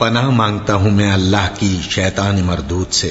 पनाह मांगता हूं मैं अल्लाह की शैतान मरदूत से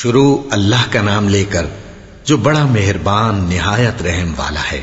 शुरू अल्लाह का नाम लेकर जो बड़ा मेहरबान निहायत रहम वाला है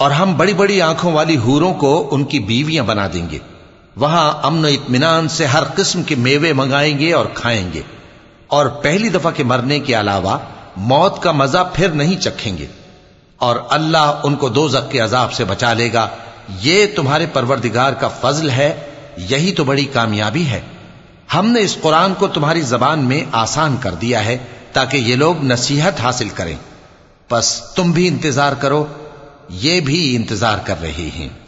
और हम बड़ी बड़ी आँखों वाली हूरों को उनकी बीवियाँ बना देंगे। वहाँ अमन इतमान से हर किस्म के मेवे मंगाएँगे और खाएँगे। और पहली दफ़ा के मरने के अलावा मौत का मज़ा फिर नहीं चखेंगे। और अल्लाह उनको दो के अजाब से बचा लेगा। ये तुम्हारे परवरदिगार का फजल है, यही तो बड़ी कामयाबी है। हमने इस कुरान को तुम्हारी जबान में आसान कर दिया है, ताकि ये लोग नसीहत हासिल करें। बस तुम भी इंतज़ार करो ये भी इंतज़ार कर रहे हैं।